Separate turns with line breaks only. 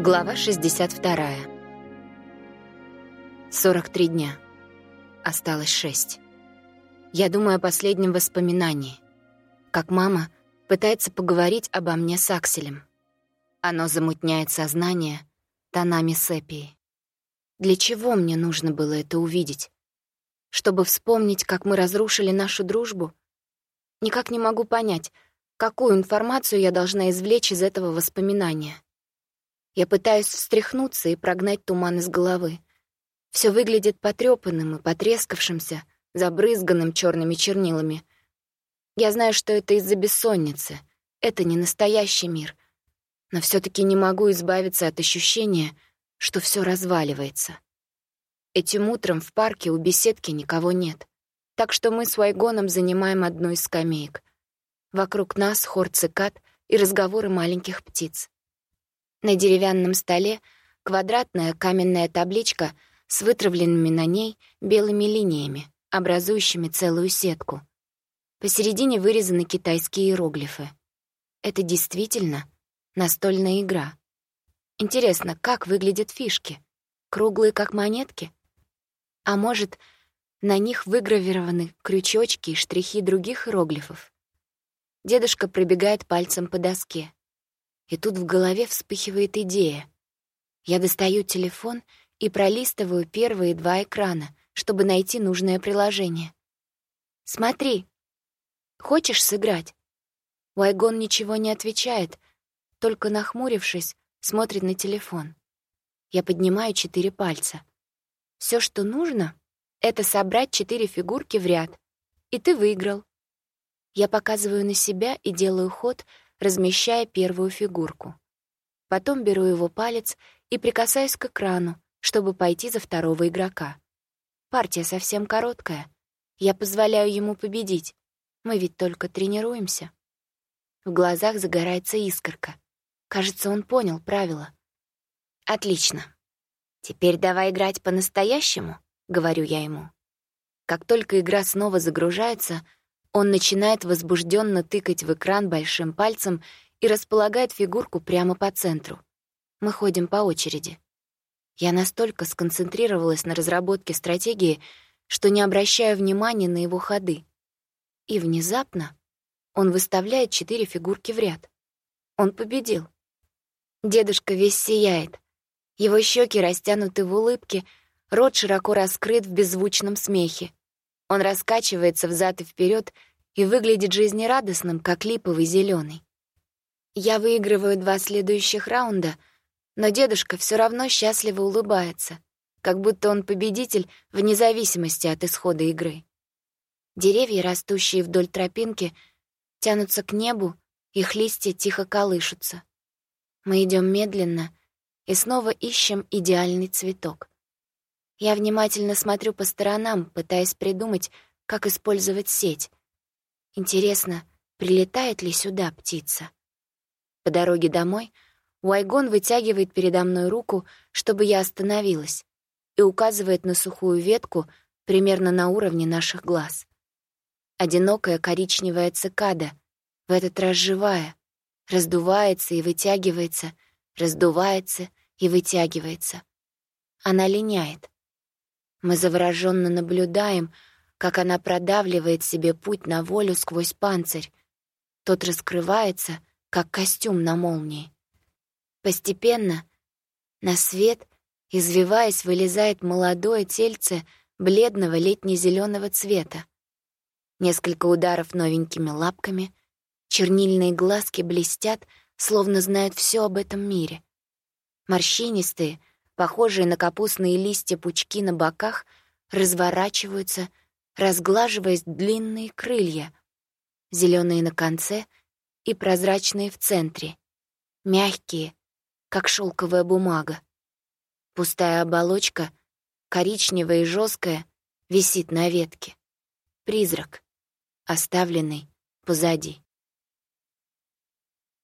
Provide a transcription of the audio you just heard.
Глава 62. 43 дня. Осталось шесть. Я думаю о последнем воспоминании. Как мама пытается поговорить обо мне с Акселем. Оно замутняет сознание тонами сепии. Для чего мне нужно было это увидеть? Чтобы вспомнить, как мы разрушили нашу дружбу? Никак не могу понять, какую информацию я должна извлечь из этого воспоминания. Я пытаюсь встряхнуться и прогнать туман из головы. Все выглядит потрепанным и потрескавшимся, забрызганным черными чернилами. Я знаю, что это из-за бессонницы. Это не настоящий мир. Но все таки не могу избавиться от ощущения, что все разваливается. Этим утром в парке у беседки никого нет. Так что мы с Вайгоном занимаем одну из скамеек. Вокруг нас хор цикад и разговоры маленьких птиц. На деревянном столе квадратная каменная табличка с вытравленными на ней белыми линиями, образующими целую сетку. Посередине вырезаны китайские иероглифы. Это действительно настольная игра. Интересно, как выглядят фишки? Круглые, как монетки? А может, на них выгравированы крючочки и штрихи других иероглифов? Дедушка пробегает пальцем по доске. И тут в голове вспыхивает идея. Я достаю телефон и пролистываю первые два экрана, чтобы найти нужное приложение. «Смотри. Хочешь сыграть?» Уайгон ничего не отвечает, только нахмурившись, смотрит на телефон. Я поднимаю четыре пальца. Все, что нужно, — это собрать четыре фигурки в ряд. И ты выиграл. Я показываю на себя и делаю ход — размещая первую фигурку. Потом беру его палец и прикасаюсь к экрану, чтобы пойти за второго игрока. Партия совсем короткая. Я позволяю ему победить. Мы ведь только тренируемся. В глазах загорается искорка. Кажется, он понял правила. «Отлично. Теперь давай играть по-настоящему», — говорю я ему. Как только игра снова загружается, он начинает возбужденно тыкать в экран большим пальцем и располагает фигурку прямо по центру. Мы ходим по очереди. Я настолько сконцентрировалась на разработке стратегии, что не обращаю внимания на его ходы. И внезапно он выставляет четыре фигурки в ряд. Он победил. Дедушка весь сияет. Его щеки растянуты в улыбке, рот широко раскрыт в беззвучном смехе. Он раскачивается взад и вперед и выглядит жизнерадостным, как липовый зеленый. Я выигрываю два следующих раунда, но дедушка все равно счастливо улыбается, как будто он победитель вне зависимости от исхода игры. Деревья, растущие вдоль тропинки, тянутся к небу, их листья тихо колышутся. Мы идем медленно и снова ищем идеальный цветок. Я внимательно смотрю по сторонам, пытаясь придумать, как использовать сеть. Интересно, прилетает ли сюда птица? По дороге домой Уайгон вытягивает передо мной руку, чтобы я остановилась, и указывает на сухую ветку примерно на уровне наших глаз. Одинокая коричневая цикада, в этот раз живая, раздувается и вытягивается, раздувается и вытягивается. Она линяет. Мы завороженно наблюдаем, как она продавливает себе путь на волю сквозь панцирь. Тот раскрывается, как костюм на молнии. Постепенно на свет, извиваясь, вылезает молодое тельце бледного летне зеленого цвета. Несколько ударов новенькими лапками, чернильные глазки блестят, словно знают все об этом мире. Морщинистые — похожие на капустные листья пучки на боках, разворачиваются, разглаживаясь длинные крылья, зеленые на конце и прозрачные в центре, мягкие, как шелковая бумага. Пустая оболочка, коричневая и жесткая, висит на ветке. Призрак, оставленный позади.